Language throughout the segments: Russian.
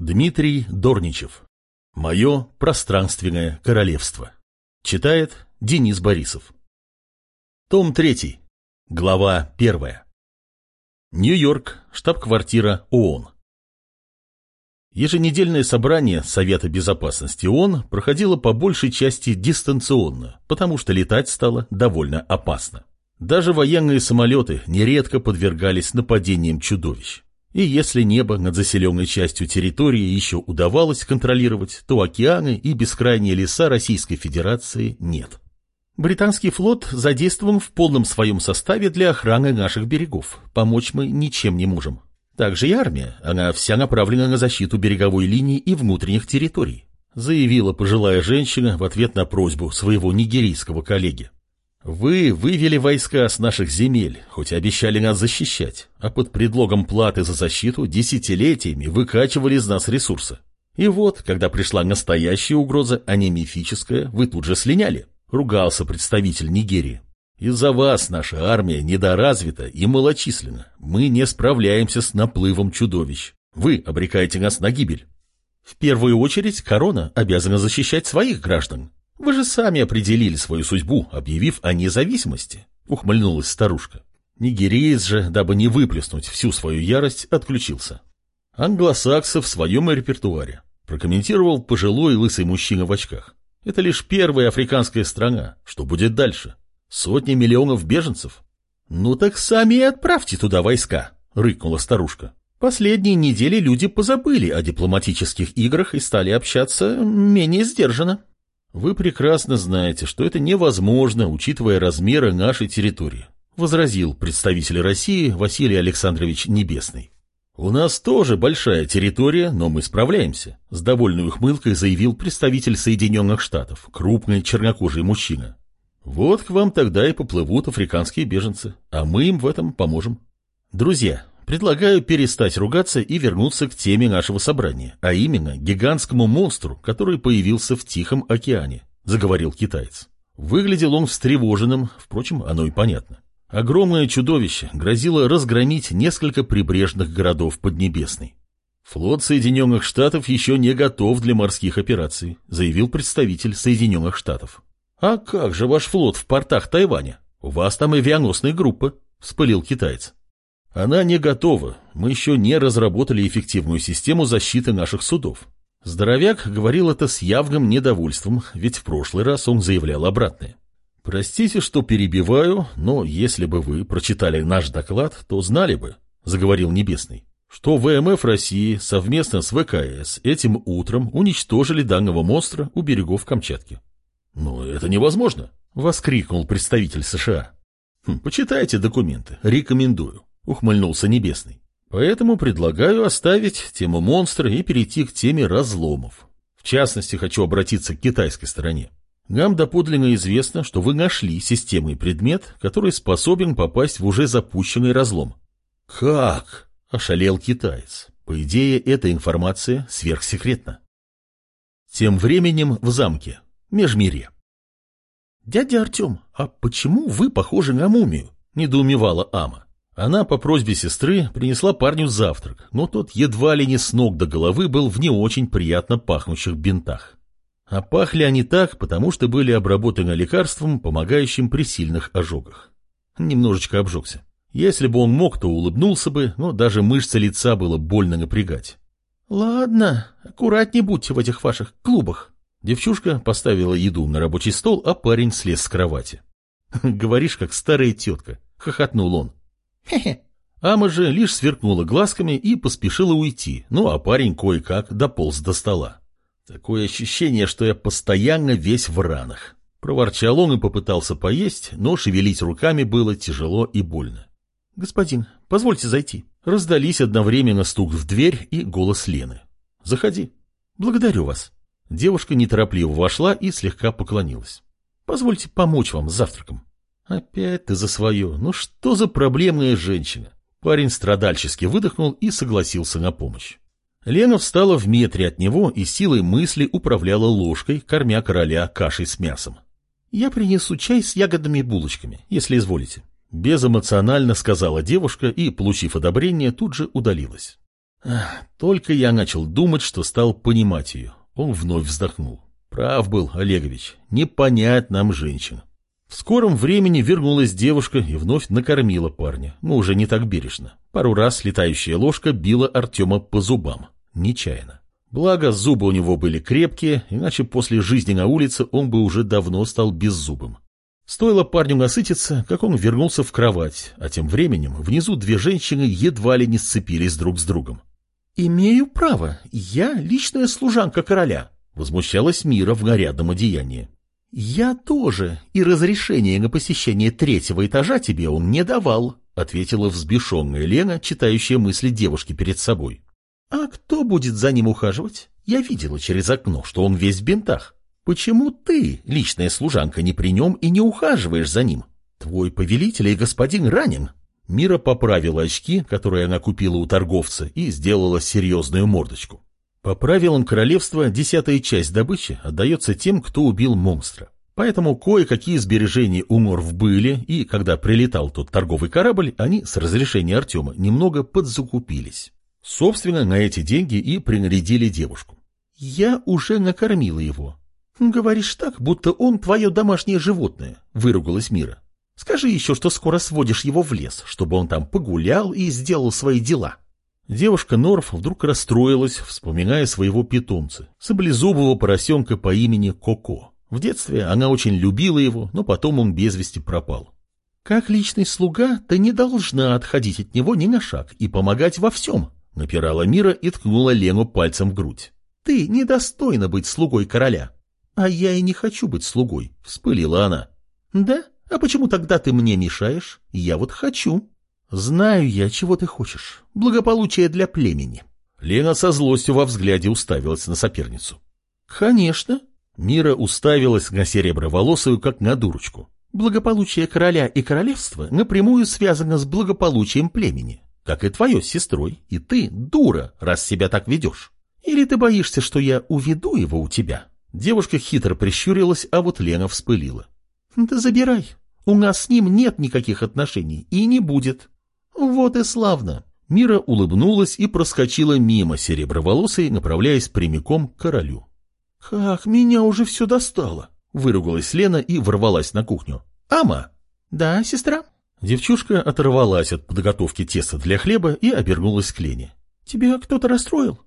Дмитрий Дорничев. Мое пространственное королевство. Читает Денис Борисов. Том 3. Глава 1. Нью-Йорк, штаб-квартира ООН. Еженедельное собрание Совета Безопасности ООН проходило по большей части дистанционно, потому что летать стало довольно опасно. Даже военные самолеты нередко подвергались нападениям чудовищ. И если небо над заселенной частью территории еще удавалось контролировать, то океаны и бескрайние леса Российской Федерации нет. Британский флот задействован в полном своем составе для охраны наших берегов. Помочь мы ничем не можем. Также и армия, она вся направлена на защиту береговой линии и внутренних территорий, заявила пожилая женщина в ответ на просьбу своего нигерийского коллеги. Вы вывели войска с наших земель, хоть и обещали нас защищать, а под предлогом платы за защиту десятилетиями выкачивали из нас ресурсы. И вот, когда пришла настоящая угроза, а не мифическая, вы тут же слиняли, ругался представитель Нигерии. Из-за вас наша армия недоразвита и малочисленна. Мы не справляемся с наплывом чудовищ. Вы обрекаете нас на гибель. В первую очередь корона обязана защищать своих граждан. Вы же сами определили свою судьбу, объявив о независимости, ухмыльнулась старушка. Нигериец же, дабы не выплеснуть всю свою ярость, отключился. Англосаксы в своем репертуаре прокомментировал пожилой лысый мужчина в очках. Это лишь первая африканская страна. Что будет дальше? Сотни миллионов беженцев? Ну так сами и отправьте туда войска, рыкнула старушка. Последние недели люди позабыли о дипломатических играх и стали общаться менее сдержанно. Вы прекрасно знаете, что это невозможно, учитывая размеры нашей территории, возразил представитель России Василий Александрович Небесный. У нас тоже большая территория, но мы справляемся, с довольной ухмылкой заявил представитель Соединенных Штатов, крупный чернокожий мужчина. Вот к вам тогда и поплывут африканские беженцы, а мы им в этом поможем. Друзья, предлагаю перестать ругаться и вернуться к теме нашего собрания, а именно гигантскому монстру, который появился в Тихом океане, заговорил китаец. Выглядел он встревоженным, впрочем, оно и понятно. Огромное чудовище грозило разгромить несколько прибрежных городов Поднебесной. Флот Соединенных Штатов еще не готов для морских операций, заявил представитель Соединенных Штатов. «А как же ваш флот в портах Тайваня? У вас там авианосная группа», — вспылил китаец. «Она не готова. Мы еще не разработали эффективную систему защиты наших судов». Здоровяк говорил это с явным недовольством, ведь в прошлый раз он заявлял обратное. «Простите, что перебиваю, но если бы вы прочитали наш доклад, то знали бы», — заговорил Небесный, что ВМФ России совместно с ВКС этим утром уничтожили данного монстра у берегов Камчатки. «Но это невозможно!» — воскликнул представитель США. «Хм, «Почитайте документы, рекомендую», — ухмыльнулся Небесный. «Поэтому предлагаю оставить тему монстра и перейти к теме разломов. В частности, хочу обратиться к китайской стороне. Нам доподлинно известно, что вы нашли системный предмет, который способен попасть в уже запущенный разлом». «Как?» — ошалел китаец. По идее, эта информация сверхсекретна. Тем временем в замке. Межмирье. «Дядя Артем, а почему вы похожи на мумию?» – недоумевала Ама. Она по просьбе сестры принесла парню завтрак, но тот едва ли не с ног до головы был в не очень приятно пахнущих бинтах. А пахли они так, потому что были обработаны лекарством, помогающим при сильных ожогах. Немножечко обжегся. Если бы он мог, то улыбнулся бы, но даже мышцы лица было больно напрягать. «Ладно, аккуратней будьте в этих ваших клубах», Девчушка поставила еду на рабочий стол, а парень слез с кровати. «Говоришь, как старая тетка», — хохотнул он. «Хе-хе». Ама же лишь сверкнула глазками и поспешила уйти, ну а парень кое-как дополз до стола. Такое ощущение, что я постоянно весь в ранах. Проворчал он и попытался поесть, но шевелить руками было тяжело и больно. «Господин, позвольте зайти». Раздались одновременно стук в дверь и голос Лены. «Заходи». «Благодарю вас». Девушка неторопливо вошла и слегка поклонилась. «Позвольте помочь вам с завтраком». «Опять ты за свое. Ну что за проблемная женщина?» Парень страдальчески выдохнул и согласился на помощь. Лена встала в метре от него и силой мысли управляла ложкой, кормя короля кашей с мясом. «Я принесу чай с ягодами и булочками, если изволите», — безэмоционально сказала девушка и, получив одобрение, тут же удалилась. Только я начал думать, что стал понимать ее. Он вновь вздохнул. Прав был Олегович, не понять нам женщин. В скором времени вернулась девушка и вновь накормила парня, но уже не так бережно. Пару раз летающая ложка била Артема по зубам. Нечаянно. Благо, зубы у него были крепкие, иначе после жизни на улице он бы уже давно стал беззубым. Стоило парню насытиться, как он вернулся в кровать, а тем временем внизу две женщины едва ли не сцепились друг с другом. «Имею право, я личная служанка короля», — возмущалась Мира в нарядном одеянии. «Я тоже, и разрешение на посещение третьего этажа тебе он не давал», — ответила взбешенная Лена, читающая мысли девушки перед собой. «А кто будет за ним ухаживать? Я видела через окно, что он весь в бинтах. Почему ты, личная служанка, не при нем и не ухаживаешь за ним? Твой повелитель и господин ранен». Мира поправила очки, которые она купила у торговца, и сделала серьезную мордочку. По правилам королевства, десятая часть добычи отдается тем, кто убил монстра. Поэтому кое-какие сбережения у Морв были, и когда прилетал тот торговый корабль, они с разрешения Артема немного подзакупились. Собственно, на эти деньги и принарядили девушку. «Я уже накормила его». «Говоришь так, будто он твое домашнее животное», — выругалась Мира. «Скажи еще, что скоро сводишь его в лес, чтобы он там погулял и сделал свои дела». Девушка Норф вдруг расстроилась, вспоминая своего питомца, саблезубого поросенка по имени Коко. В детстве она очень любила его, но потом он без вести пропал. «Как личный слуга, ты не должна отходить от него ни на шаг и помогать во всем», Напирала Мира и ткнула Лену пальцем в грудь. «Ты недостойна быть слугой короля». «А я и не хочу быть слугой», — вспылила она. «Да? А почему тогда ты мне мешаешь? Я вот хочу». «Знаю я, чего ты хочешь. Благополучие для племени». Лена со злостью во взгляде уставилась на соперницу. «Конечно». Мира уставилась на сереброволосую, как на дурочку. «Благополучие короля и королевства напрямую связано с благополучием племени как и твое с сестрой, и ты дура, раз себя так ведешь. Или ты боишься, что я уведу его у тебя?» Девушка хитро прищурилась, а вот Лена вспылила. «Да забирай. У нас с ним нет никаких отношений и не будет». «Вот и славно». Мира улыбнулась и проскочила мимо сереброволосой, направляясь прямиком к королю. «Как меня уже все достало!» — выругалась Лена и ворвалась на кухню. «Ама!» «Да, сестра?» Девчушка оторвалась от подготовки теста для хлеба и обернулась к Лене. «Тебя кто-то расстроил?»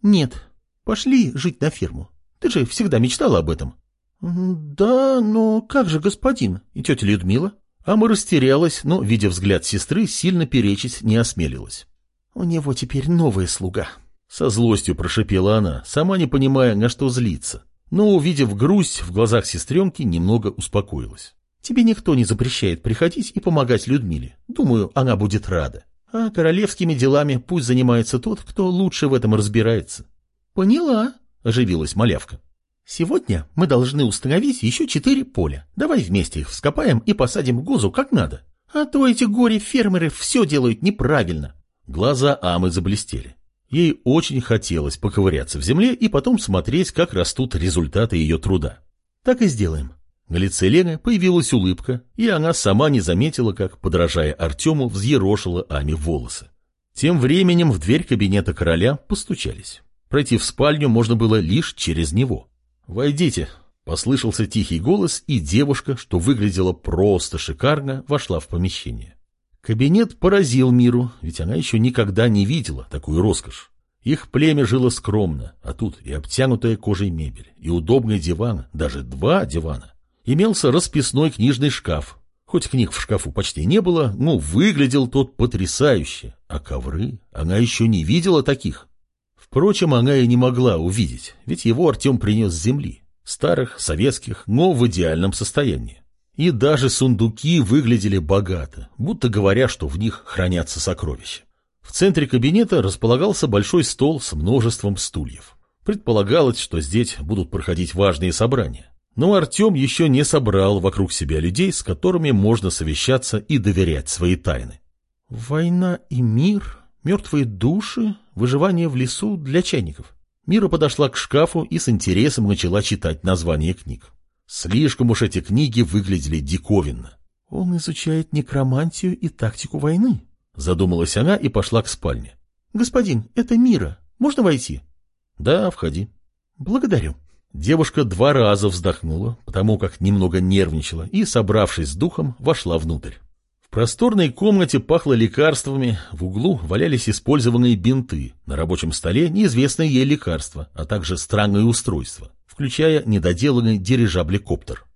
«Нет. Пошли жить на ферму. Ты же всегда мечтала об этом». «Да, но как же господин и тетя Людмила?» Ама растерялась, но, видя взгляд сестры, сильно перечить не осмелилась. «У него теперь новая слуга». Со злостью прошипела она, сама не понимая, на что злиться. Но, увидев грусть, в глазах сестренки немного успокоилась. Тебе никто не запрещает приходить и помогать Людмиле. Думаю, она будет рада. А королевскими делами пусть занимается тот, кто лучше в этом разбирается. — Поняла, — оживилась малявка. — Сегодня мы должны установить еще четыре поля. Давай вместе их вскопаем и посадим гозу как надо. А то эти горе-фермеры все делают неправильно. Глаза Амы заблестели. Ей очень хотелось поковыряться в земле и потом смотреть, как растут результаты ее труда. — Так и сделаем. На лице Лены появилась улыбка, и она сама не заметила, как, подражая Артему, взъерошила Ами волосы. Тем временем в дверь кабинета короля постучались. Пройти в спальню можно было лишь через него. «Войдите», — послышался тихий голос, и девушка, что выглядела просто шикарно, вошла в помещение. Кабинет поразил миру, ведь она еще никогда не видела такую роскошь. Их племя жило скромно, а тут и обтянутая кожей мебель, и удобный диван, даже два дивана имелся расписной книжный шкаф. Хоть книг в шкафу почти не было, но выглядел тот потрясающе, а ковры она еще не видела таких. Впрочем, она и не могла увидеть, ведь его Артем принес с земли, старых, советских, но в идеальном состоянии. И даже сундуки выглядели богато, будто говоря, что в них хранятся сокровища. В центре кабинета располагался большой стол с множеством стульев. Предполагалось, что здесь будут проходить важные собрания. Но Артем еще не собрал вокруг себя людей, с которыми можно совещаться и доверять свои тайны. «Война и мир, мертвые души, выживание в лесу для чайников». Мира подошла к шкафу и с интересом начала читать названия книг. Слишком уж эти книги выглядели диковинно. «Он изучает некромантию и тактику войны», — задумалась она и пошла к спальне. Господин, это Мира. Можно войти? Да, входи. Благодарю. Девушка два раза вздохнула, потому как немного нервничала, и, собравшись с духом, вошла внутрь. Просторной комнате пахло лекарствами, в углу валялись использованные бинты, на рабочем столе неизвестные ей лекарства, а также странные устройства, включая недоделанный дирижаблекоптер.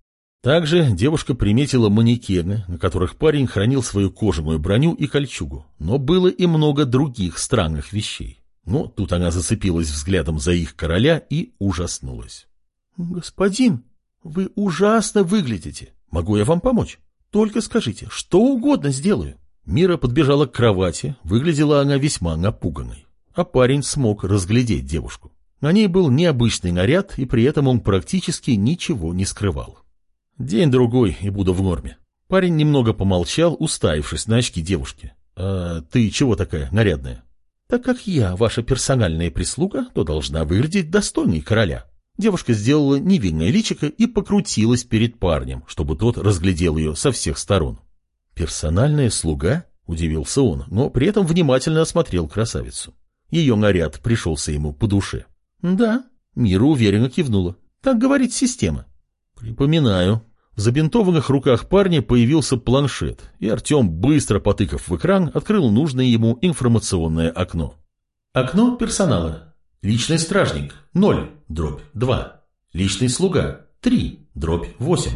Также девушка приметила манекены, на которых парень хранил свою кожаную броню и кольчугу, но было и много других странных вещей. Но тут она зацепилась взглядом за их короля и ужаснулась. «Господин, вы ужасно выглядите. Могу я вам помочь? Только скажите, что угодно сделаю». Мира подбежала к кровати, выглядела она весьма напуганной. А парень смог разглядеть девушку. На ней был необычный наряд, и при этом он практически ничего не скрывал. День-другой, и буду в норме. Парень немного помолчал, уставившись на очки девушки. «А ты чего такая нарядная?» Так как я ваша персональная прислуга, то должна выглядеть достойной короля. Девушка сделала невинное личико и покрутилась перед парнем, чтобы тот разглядел ее со всех сторон. «Персональная слуга?» – удивился он, но при этом внимательно осмотрел красавицу. Ее наряд пришелся ему по душе. «Да», – Мира уверенно кивнула. «Так говорит система». «Припоминаю», в забинтованных руках парня появился планшет, и Артем, быстро потыкав в экран, открыл нужное ему информационное окно. Окно персонала. Личный стражник – 0, дробь 2. Личный слуга – 3, дробь 8.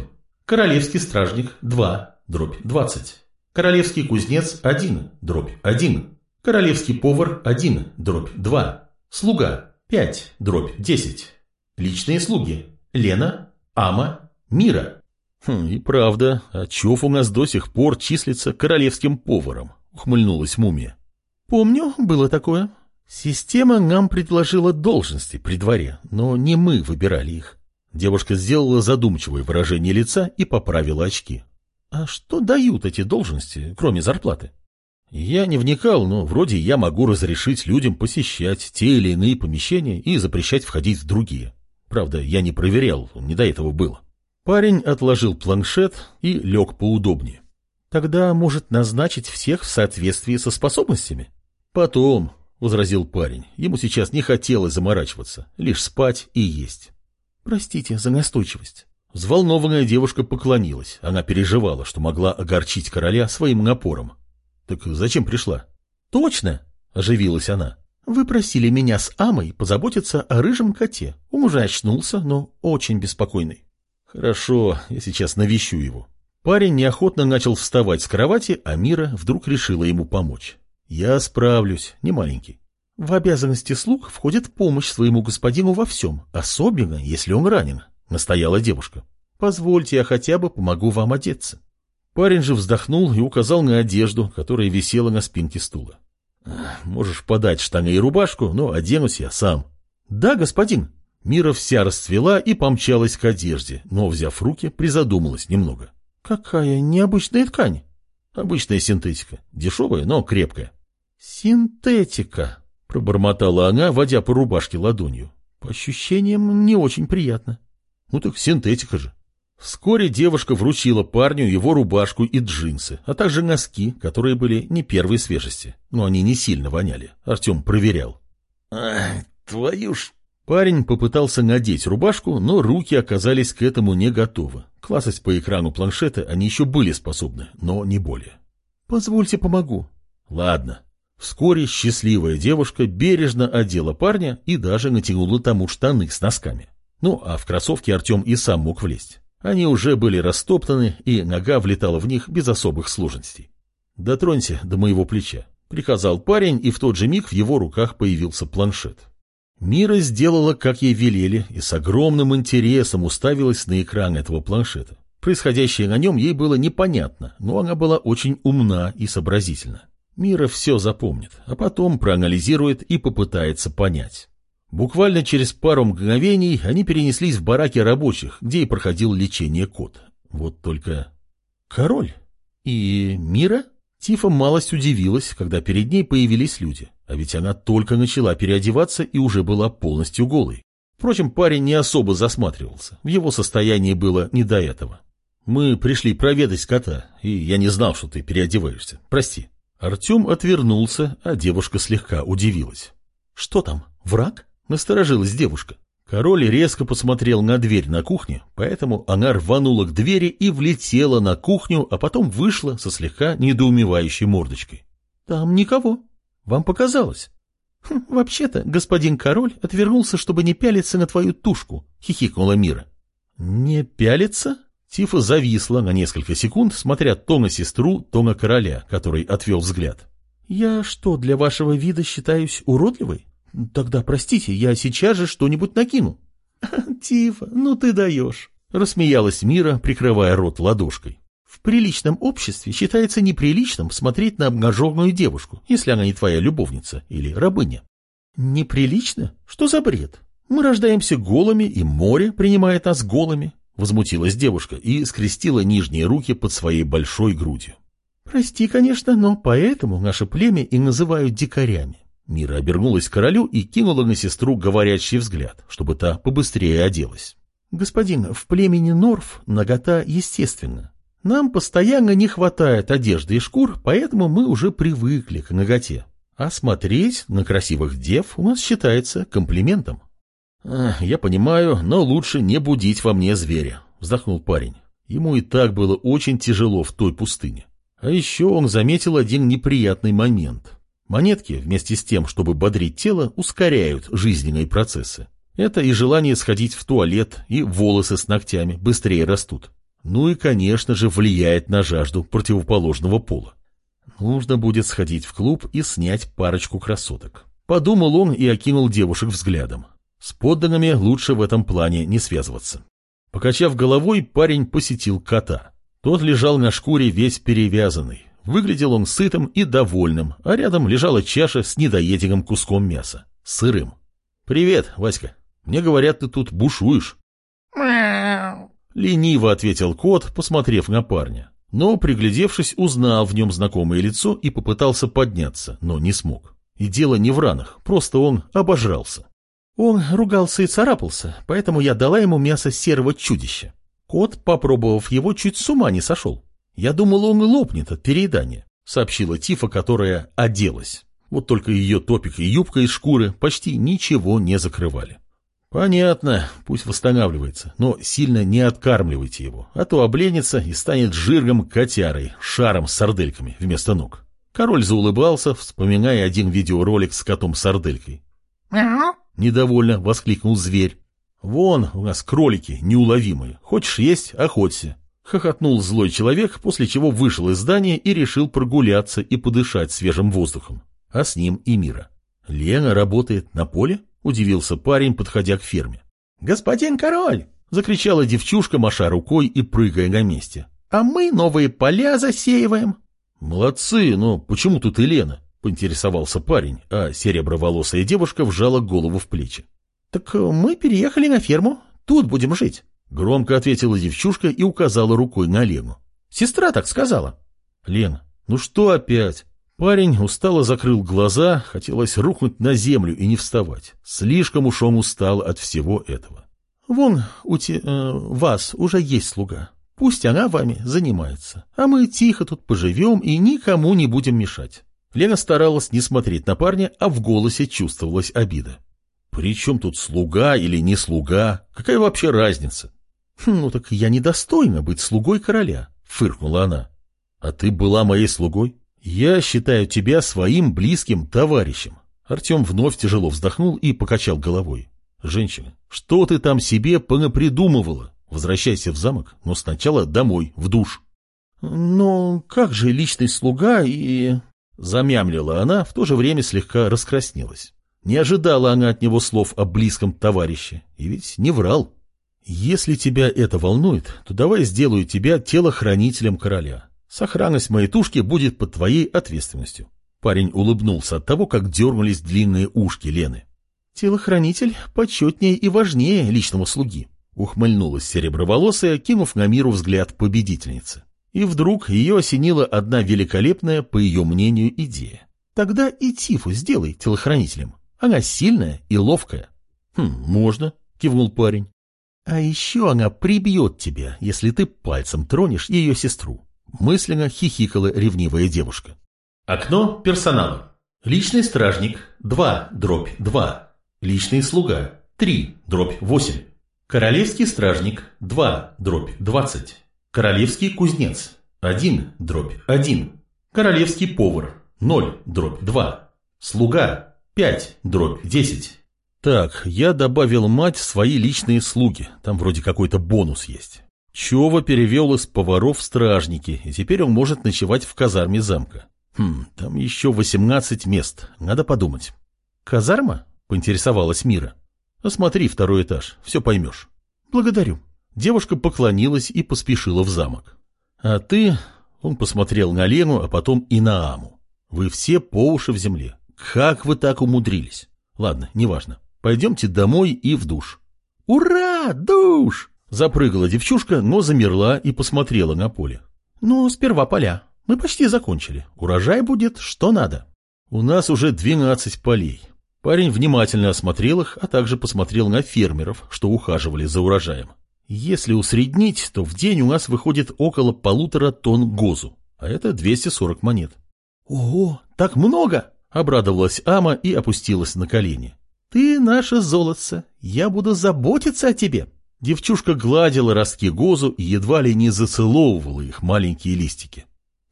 Королевский стражник – 2, дробь 20. Королевский кузнец – 1, дробь 1. Королевский повар – 1, дробь 2. Слуга – 5, дробь 10. Личные слуги – Лена, Ама, Мира – Хм, и правда, а Чов у нас до сих пор числится королевским поваром, ухмыльнулась мумия. Помню, было такое. Система нам предложила должности при дворе, но не мы выбирали их. Девушка сделала задумчивое выражение лица и поправила очки. А что дают эти должности, кроме зарплаты? Я не вникал, но вроде я могу разрешить людям посещать те или иные помещения и запрещать входить в другие. Правда, я не проверял, не до этого было. Парень отложил планшет и лег поудобнее. Тогда может назначить всех в соответствии со способностями? Потом, — возразил парень, — ему сейчас не хотелось заморачиваться, лишь спать и есть. Простите за настойчивость. Взволнованная девушка поклонилась. Она переживала, что могла огорчить короля своим напором. Так зачем пришла? Точно, — оживилась она. Вы просили меня с Амой позаботиться о рыжем коте. Он уже очнулся, но очень беспокойный. Хорошо, я сейчас навещу его. Парень неохотно начал вставать с кровати, а Мира вдруг решила ему помочь. Я справлюсь, не маленький. В обязанности слуг входит помощь своему господину во всем, особенно если он ранен, настояла девушка. Позвольте, я хотя бы помогу вам одеться. Парень же вздохнул и указал на одежду, которая висела на спинке стула. Можешь подать штаны и рубашку, но оденусь я сам. Да, господин, Мира вся расцвела и помчалась к одежде, но, взяв руки, призадумалась немного. «Какая необычная ткань!» «Обычная синтетика. Дешевая, но крепкая». «Синтетика!» — пробормотала она, водя по рубашке ладонью. «По ощущениям, не очень приятно». «Ну так синтетика же». Вскоре девушка вручила парню его рубашку и джинсы, а также носки, которые были не первой свежести, но они не сильно воняли. Артем проверял. «Ай, твою ж Парень попытался надеть рубашку, но руки оказались к этому не готовы. Классать по экрану планшета они еще были способны, но не более. «Позвольте, помогу». «Ладно». Вскоре счастливая девушка бережно одела парня и даже натянула тому штаны с носками. Ну, а в кроссовки Артем и сам мог влезть. Они уже были растоптаны, и нога влетала в них без особых сложностей. «Дотронься до моего плеча», — приказал парень, и в тот же миг в его руках появился планшет. Мира сделала, как ей велели, и с огромным интересом уставилась на экран этого планшета. Происходящее на нем ей было непонятно, но она была очень умна и сообразительна. Мира все запомнит, а потом проанализирует и попытается понять. Буквально через пару мгновений они перенеслись в бараки рабочих, где и проходил лечение кот. Вот только... Король? И Мира? Тифа малость удивилась, когда перед ней появились люди. А ведь она только начала переодеваться и уже была полностью голой. Впрочем, парень не особо засматривался. В его состоянии было не до этого. «Мы пришли проведать кота, и я не знал, что ты переодеваешься. Прости». Артем отвернулся, а девушка слегка удивилась. «Что там, враг?» — насторожилась девушка. Король резко посмотрел на дверь на кухне, поэтому она рванула к двери и влетела на кухню, а потом вышла со слегка недоумевающей мордочкой. «Там никого. Вам показалось?» хм, «Вообще-то господин король отвернулся, чтобы не пялиться на твою тушку», — хихикнула Мира. «Не пялиться?» Тифа зависла на несколько секунд, смотря то на сестру, то на короля, который отвел взгляд. «Я что, для вашего вида считаюсь уродливой? Тогда, простите, я сейчас же что-нибудь накину». «Тифа, ну ты даешь», — рассмеялась Мира, прикрывая рот ладошкой. «В приличном обществе считается неприличным смотреть на обнаженную девушку, если она не твоя любовница или рабыня». «Неприлично? Что за бред? Мы рождаемся голыми, и море принимает нас голыми. Возмутилась девушка и скрестила нижние руки под своей большой грудью. «Прости, конечно, но поэтому наше племя и называют дикарями». Мира обернулась к королю и кинула на сестру говорящий взгляд, чтобы та побыстрее оделась. «Господин, в племени Норф нагота естественна. Нам постоянно не хватает одежды и шкур, поэтому мы уже привыкли к наготе. А смотреть на красивых дев у нас считается комплиментом». «Я понимаю, но лучше не будить во мне зверя», — вздохнул парень. Ему и так было очень тяжело в той пустыне. А еще он заметил один неприятный момент. Монетки, вместе с тем, чтобы бодрить тело, ускоряют жизненные процессы. Это и желание сходить в туалет, и волосы с ногтями быстрее растут. Ну и, конечно же, влияет на жажду противоположного пола. Нужно будет сходить в клуб и снять парочку красоток. Подумал он и окинул девушек взглядом. С подданными лучше в этом плане не связываться. Покачав головой, парень посетил кота. Тот лежал на шкуре весь перевязанный. Выглядел он сытым и довольным, а рядом лежала чаша с недоеденным куском мяса, сырым. «Привет, Васька. Мне говорят, ты тут бушуешь». «Мяу!» Лениво ответил кот, посмотрев на парня. Но, приглядевшись, узнал в нем знакомое лицо и попытался подняться, но не смог. И дело не в ранах, просто он обожрался. Он ругался и царапался, поэтому я дала ему мясо серого чудища. Кот, попробовав его, чуть с ума не сошел. Я думала, он лопнет от переедания, сообщила Тифа, которая оделась. Вот только ее топик и юбка из шкуры почти ничего не закрывали. Понятно, пусть восстанавливается, но сильно не откармливайте его, а то обленится и станет жиргом котярой, шаром с сардельками вместо ног. Король заулыбался, вспоминая один видеоролик с котом-сарделькой. «Мяу!» Недовольно воскликнул зверь. Вон у нас кролики неуловимые. Хочешь есть – охоться. Хохотнул злой человек, после чего вышел из здания и решил прогуляться и подышать свежим воздухом. А с ним и Мира. «Лена работает на поле?» – удивился парень, подходя к ферме. «Господин король!» – закричала девчушка, маша рукой и прыгая на месте. «А мы новые поля засеиваем!» «Молодцы, но почему тут и Лена?» — поинтересовался парень, а сереброволосая девушка вжала голову в плечи. — Так мы переехали на ферму, тут будем жить. Громко ответила девчушка и указала рукой на Лену. Сестра так сказала. — Лена, ну что опять? Парень устало закрыл глаза, хотелось рухнуть на землю и не вставать. Слишком уж он устал от всего этого. — Вон у те, э, вас уже есть слуга. Пусть она вами занимается, а мы тихо тут поживем и никому не будем мешать. Лена старалась не смотреть на парня, а в голосе чувствовалась обида. «При чем тут слуга или не слуга? Какая вообще разница?» «Хм, «Ну так я недостойна быть слугой короля», — фыркнула она. «А ты была моей слугой? Я считаю тебя своим близким товарищем». Артем вновь тяжело вздохнул и покачал головой. «Женщина, что ты там себе понапридумывала? Возвращайся в замок, но сначала домой, в душ». «Но как же личный слуга и...» Замямлила она, в то же время слегка раскраснелась. Не ожидала она от него слов о близком товарище, и ведь не врал. Если тебя это волнует, то давай сделаю тебя телохранителем короля. Сохранность моей тушки будет под твоей ответственностью. Парень улыбнулся от того, как дернулись длинные ушки Лены. Телохранитель почетнее и важнее личного слуги. Ухмыльнулась сереброволосая, кинув на миру взгляд победительницы. И вдруг ее осенила одна великолепная, по ее мнению, идея. Тогда и Тифу сделай телохранителем. Она сильная и ловкая. Хм, можно, кивнул парень. А еще она прибьет тебя, если ты пальцем тронешь ее сестру. Мысленно хихикала ревнивая девушка. Окно персонала. Личный стражник 2 дробь 2. Личный слуга 3 дробь 8. Королевский стражник 2 дробь 20. Королевский кузнец 1 дробь 1. Королевский повар 0 дробь 2. Слуга 5 дробь 10. Так, я добавил мать свои личные слуги. Там вроде какой-то бонус есть. Чова перевел из поваров в стражники, и теперь он может ночевать в казарме замка. Хм, там еще 18 мест, надо подумать. Казарма? Поинтересовалась Мира. Осмотри второй этаж, все поймешь. Благодарю. Девушка поклонилась и поспешила в замок. А ты... Он посмотрел на Лену, а потом и на Аму. Вы все по уши в земле. Как вы так умудрились? Ладно, неважно. Пойдемте домой и в душ. Ура! Душ! Запрыгала девчушка, но замерла и посмотрела на поле. Ну, сперва поля. Мы почти закончили. Урожай будет что надо. У нас уже двенадцать полей. Парень внимательно осмотрел их, а также посмотрел на фермеров, что ухаживали за урожаем. Если усреднить, то в день у нас выходит около полутора тонн гозу, а это 240 монет. «Ого, так много!» — обрадовалась Ама и опустилась на колени. «Ты наше золотце, я буду заботиться о тебе!» Девчушка гладила ростки гозу и едва ли не зацеловывала их маленькие листики.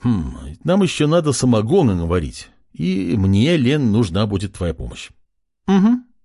«Хм, нам еще надо самогона наварить, и мне, Лен, нужна будет твоя помощь». «Угу,